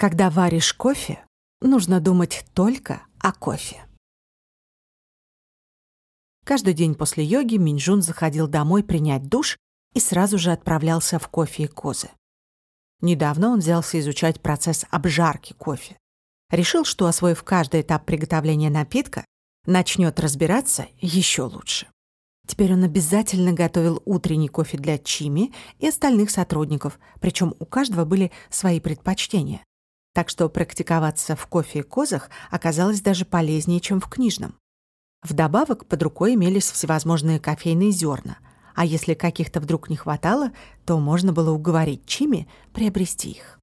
Когда варишь кофе, нужно думать только о кофе. Каждый день после йоги Минджун заходил домой принять душ и сразу же отправлялся в кофе и козы. Недавно он взялся изучать процесс обжарки кофе. Решил, что, освоив каждый этап приготовления напитка, начнет разбираться еще лучше. Теперь он обязательно готовил утренний кофе для Чими и остальных сотрудников, причем у каждого были свои предпочтения так что практиковаться в кофе и козах оказалось даже полезнее, чем в книжном. Вдобавок под рукой имелись всевозможные кофейные зерна, а если каких-то вдруг не хватало, то можно было уговорить Чими приобрести их.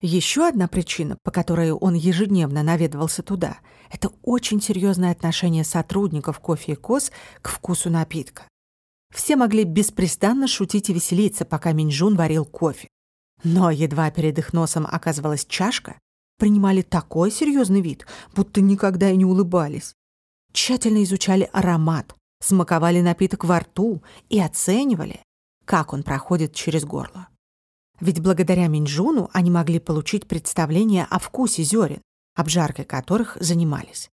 Еще одна причина, по которой он ежедневно наведывался туда, это очень серьезное отношение сотрудников кофе и коз к вкусу напитка. Все могли беспрестанно шутить и веселиться, пока Минджун варил кофе. Но едва перед их носом оказывалась чашка, принимали такой серьезный вид, будто никогда и не улыбались. Тщательно изучали аромат, смаковали напиток во рту и оценивали, как он проходит через горло. Ведь благодаря Минджуну они могли получить представление о вкусе зерен, обжаркой которых занимались.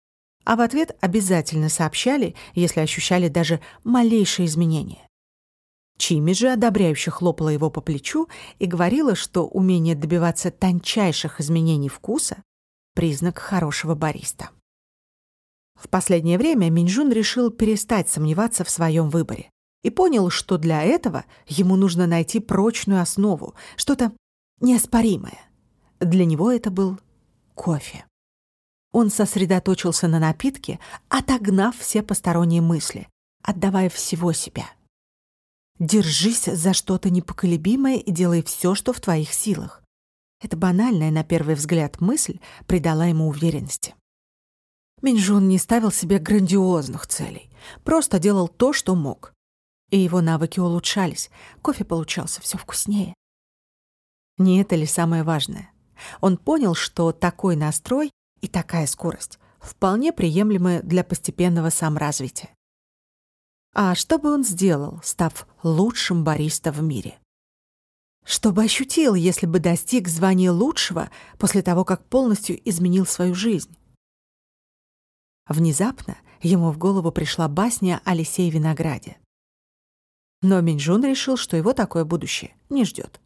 А в ответ обязательно сообщали, если ощущали даже малейшие изменения. Чими же одобряюще хлопала его по плечу и говорила, что умение добиваться тончайших изменений вкуса — признак хорошего бариста. В последнее время Минджун решил перестать сомневаться в своем выборе и понял, что для этого ему нужно найти прочную основу, что-то неоспоримое. Для него это был кофе. Он сосредоточился на напитке, отогнав все посторонние мысли, отдавая всего себя — Держись за что-то непоколебимое и делай все, что в твоих силах. Эта банальная, на первый взгляд, мысль придала ему уверенности. Минжун не ставил себе грандиозных целей, просто делал то, что мог. И его навыки улучшались, кофе получался все вкуснее. Не это ли самое важное? Он понял, что такой настрой и такая скорость вполне приемлемы для постепенного саморазвития. А что бы он сделал, став лучшим бариста в мире? Что бы ощутил, если бы достиг звания лучшего после того, как полностью изменил свою жизнь? Внезапно ему в голову пришла басня о лисе винограде. Но Минджун решил, что его такое будущее не ждет.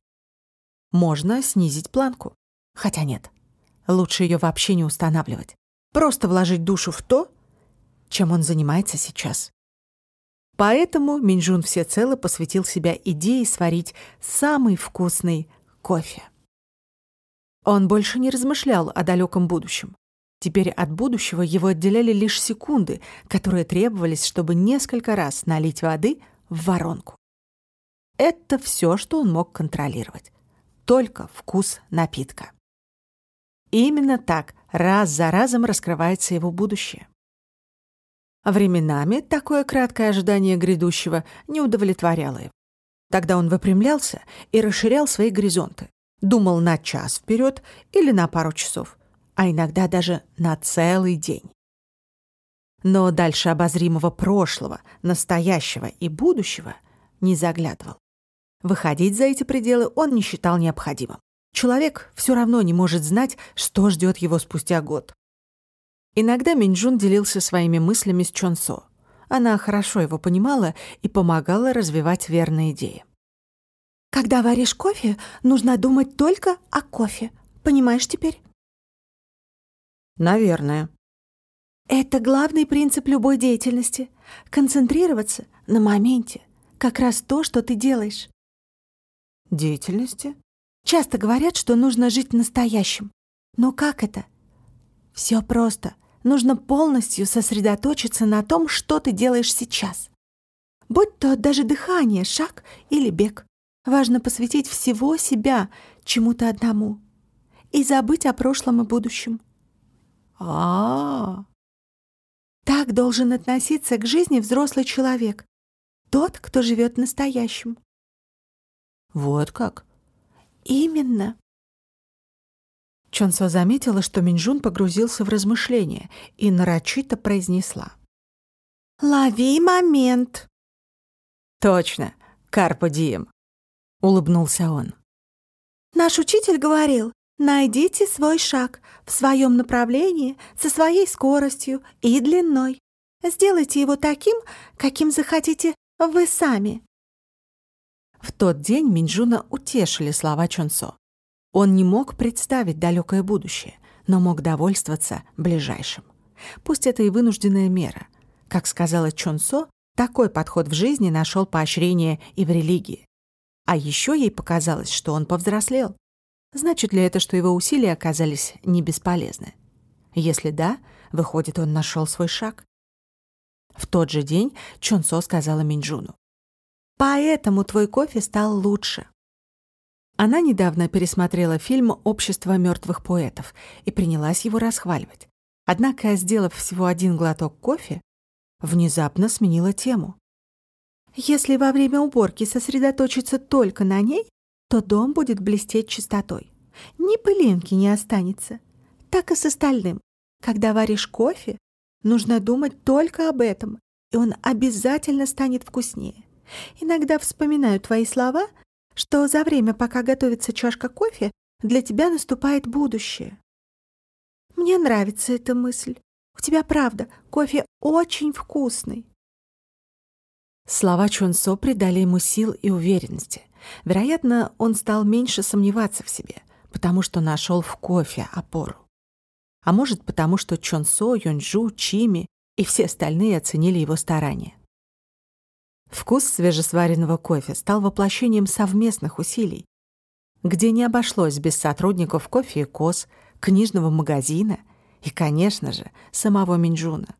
Можно снизить планку. Хотя нет, лучше ее вообще не устанавливать. Просто вложить душу в то, чем он занимается сейчас. Поэтому Минджун всецело посвятил себя идее сварить самый вкусный кофе. Он больше не размышлял о далеком будущем. Теперь от будущего его отделяли лишь секунды, которые требовались, чтобы несколько раз налить воды в воронку. Это все, что он мог контролировать. Только вкус напитка. именно так раз за разом раскрывается его будущее. А временами такое краткое ожидание грядущего не удовлетворяло его. Тогда он выпрямлялся и расширял свои горизонты. Думал на час вперед или на пару часов, а иногда даже на целый день. Но дальше обозримого прошлого, настоящего и будущего не заглядывал. Выходить за эти пределы он не считал необходимым. Человек все равно не может знать, что ждет его спустя год. Иногда Минджун делился своими мыслями с Чонсо. Она хорошо его понимала и помогала развивать верные идеи. «Когда варишь кофе, нужно думать только о кофе. Понимаешь теперь?» «Наверное». «Это главный принцип любой деятельности. Концентрироваться на моменте. Как раз то, что ты делаешь». «Деятельности?» «Часто говорят, что нужно жить настоящим. Но как это?» «Все просто нужно полностью сосредоточиться на том, что ты делаешь сейчас. Будь то даже дыхание, шаг или бег. Важно посвятить всего себя чему-то одному и забыть о прошлом и будущем. А, -а, -а. Так должен относиться к жизни взрослый человек, тот, кто живет настоящим. Вот как? Именно. Чонсо заметила, что Минджун погрузился в размышления и нарочито произнесла. «Лови момент!» «Точно, Карпо Дием!» — улыбнулся он. «Наш учитель говорил, Найдите свой шаг в своем направлении со своей скоростью и длиной. Сделайте его таким, каким захотите вы сами. В тот день Минджуна утешили слова Чонсо. Он не мог представить далекое будущее, но мог довольствоваться ближайшим. Пусть это и вынужденная мера. Как сказала Чонсо, такой подход в жизни нашел поощрение и в религии. А еще ей показалось, что он повзрослел. Значит ли это, что его усилия оказались не бесполезны? Если да, выходит, он нашел свой шаг. В тот же день Чонсо сказала Минджуну. «Поэтому твой кофе стал лучше». Она недавно пересмотрела фильм «Общество мертвых поэтов» и принялась его расхваливать. Однако, сделав всего один глоток кофе, внезапно сменила тему. «Если во время уборки сосредоточиться только на ней, то дом будет блестеть чистотой. Ни пылинки не останется. Так и с остальным. Когда варишь кофе, нужно думать только об этом, и он обязательно станет вкуснее. Иногда вспоминаю твои слова, что за время, пока готовится чашка кофе, для тебя наступает будущее. Мне нравится эта мысль. У тебя правда, кофе очень вкусный. Слова Чунсо придали ему сил и уверенности. Вероятно, он стал меньше сомневаться в себе, потому что нашел в кофе опору. А может, потому что Чонсо, Йонджу, Чими и все остальные оценили его старания. Вкус свежесваренного кофе стал воплощением совместных усилий, где не обошлось без сотрудников кофе и кос, книжного магазина и, конечно же, самого Минджуна.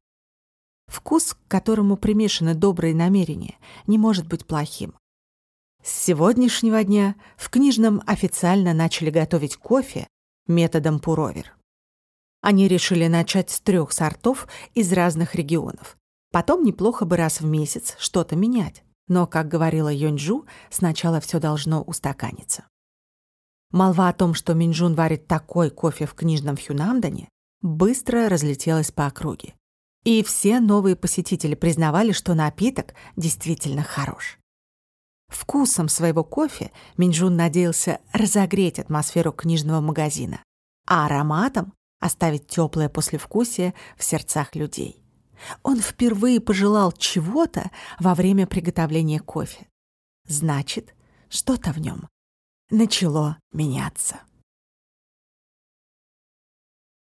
Вкус, к которому примешаны добрые намерения, не может быть плохим. С сегодняшнего дня в книжном официально начали готовить кофе методом пуровер. Они решили начать с трех сортов из разных регионов. Потом неплохо бы раз в месяц что-то менять. Но, как говорила Йонджу, сначала все должно устаканиться. Молва о том, что Минджун варит такой кофе в книжном Хюнамдане, быстро разлетелась по округе. И все новые посетители признавали, что напиток действительно хорош. Вкусом своего кофе Минджун надеялся разогреть атмосферу книжного магазина, а ароматом оставить теплое послевкусие в сердцах людей. Он впервые пожелал чего-то во время приготовления кофе. Значит, что-то в нем начало меняться.